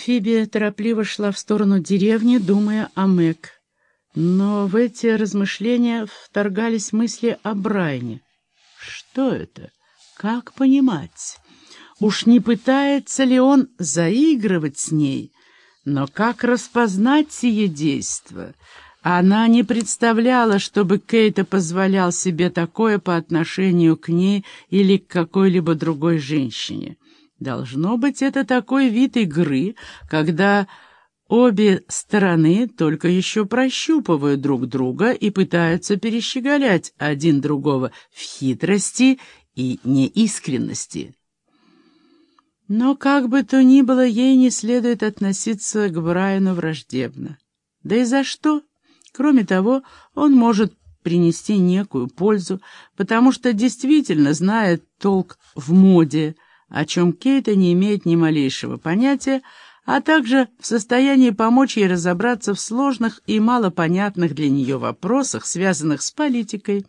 Фиби торопливо шла в сторону деревни, думая о Мэг. Но в эти размышления вторгались мысли о Брайне. Что это? Как понимать? Уж не пытается ли он заигрывать с ней? Но как распознать сие действо? Она не представляла, чтобы Кейта позволял себе такое по отношению к ней или к какой-либо другой женщине. Должно быть, это такой вид игры, когда обе стороны только еще прощупывают друг друга и пытаются перещеголять один другого в хитрости и неискренности. Но как бы то ни было, ей не следует относиться к Брайану враждебно. Да и за что? Кроме того, он может принести некую пользу, потому что действительно знает толк в моде, о чем Кейта не имеет ни малейшего понятия, а также в состоянии помочь ей разобраться в сложных и малопонятных для нее вопросах, связанных с политикой,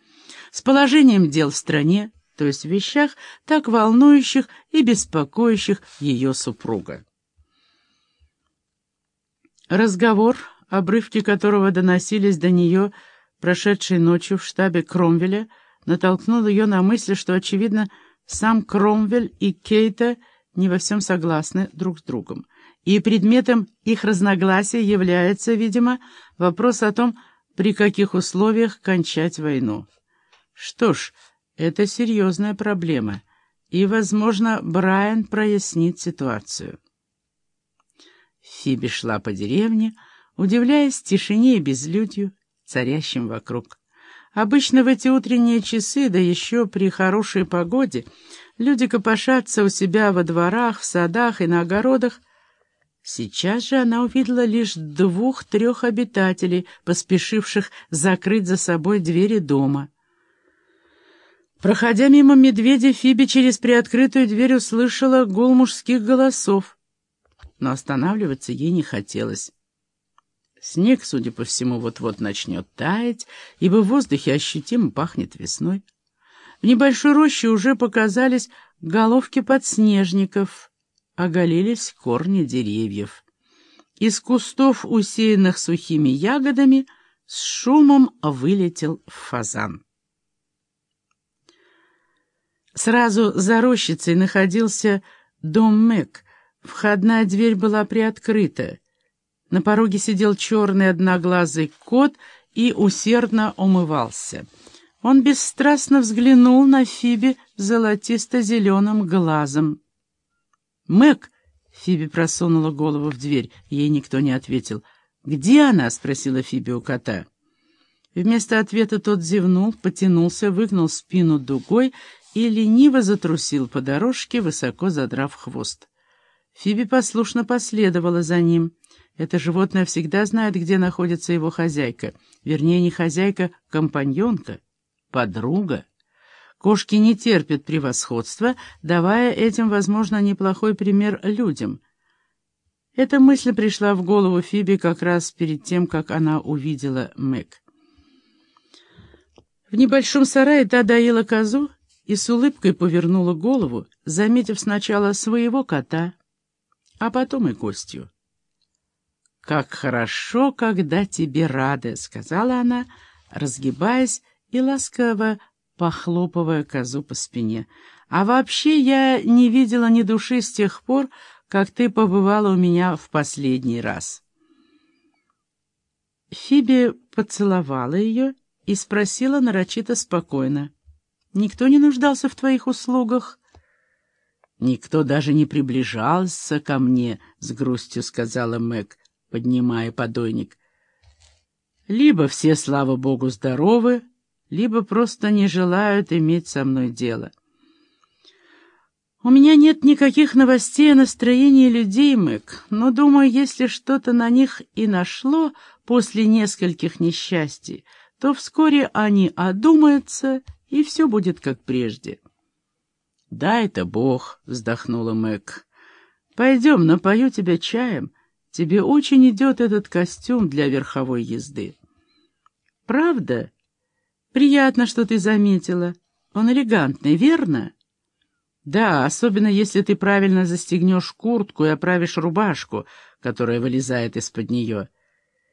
с положением дел в стране, то есть в вещах, так волнующих и беспокоящих ее супруга. Разговор, обрывки которого доносились до нее, прошедшей ночью в штабе Кромвеля, натолкнул ее на мысль, что, очевидно, сам Кромвель и Кейта не во всем согласны друг с другом. И предметом их разногласия является, видимо, вопрос о том, при каких условиях кончать войну. Что ж, это серьезная проблема, и, возможно, Брайан прояснит ситуацию. Фиби шла по деревне, удивляясь тишине и безлюдью, царящим вокруг. Обычно в эти утренние часы, да еще при хорошей погоде, люди копошатся у себя во дворах, в садах и на огородах. Сейчас же она увидела лишь двух-трех обитателей, поспешивших закрыть за собой двери дома. Проходя мимо медведя, Фиби через приоткрытую дверь услышала гул мужских голосов, но останавливаться ей не хотелось. Снег, судя по всему, вот-вот начнет таять, ибо в воздухе ощутимо пахнет весной. В небольшой роще уже показались головки подснежников, оголились корни деревьев. Из кустов, усеянных сухими ягодами, с шумом вылетел фазан. Сразу за рощицей находился дом Мэг. Входная дверь была приоткрыта. На пороге сидел черный одноглазый кот и усердно умывался. Он бесстрастно взглянул на Фиби золотисто-зеленым глазом. «Мэг!» — Фиби просунула голову в дверь. Ей никто не ответил. «Где она?» — спросила Фиби у кота. Вместо ответа тот зевнул, потянулся, выгнул спину дугой и лениво затрусил по дорожке, высоко задрав хвост. Фиби послушно последовала за ним. Это животное всегда знает, где находится его хозяйка. Вернее, не хозяйка, компаньонка, подруга. Кошки не терпят превосходства, давая этим, возможно, неплохой пример людям. Эта мысль пришла в голову Фиби как раз перед тем, как она увидела Мэг. В небольшом сарае та доила козу и с улыбкой повернула голову, заметив сначала своего кота, а потом и гостью. «Как хорошо, когда тебе рады», — сказала она, разгибаясь и ласково похлопывая козу по спине. «А вообще я не видела ни души с тех пор, как ты побывала у меня в последний раз». Фиби поцеловала ее и спросила нарочито спокойно. «Никто не нуждался в твоих услугах?» «Никто даже не приближался ко мне», — с грустью сказала Мэг поднимая подойник. Либо все, слава богу, здоровы, либо просто не желают иметь со мной дело. У меня нет никаких новостей о настроении людей, Мэг, но, думаю, если что-то на них и нашло после нескольких несчастий, то вскоре они одумаются, и все будет как прежде. «Да, это Бог», — вздохнула Мэг. «Пойдем, напою тебя чаем». Тебе очень идет этот костюм для верховой езды. Правда? Приятно, что ты заметила. Он элегантный, верно? Да, особенно если ты правильно застегнешь куртку и оправишь рубашку, которая вылезает из-под нее.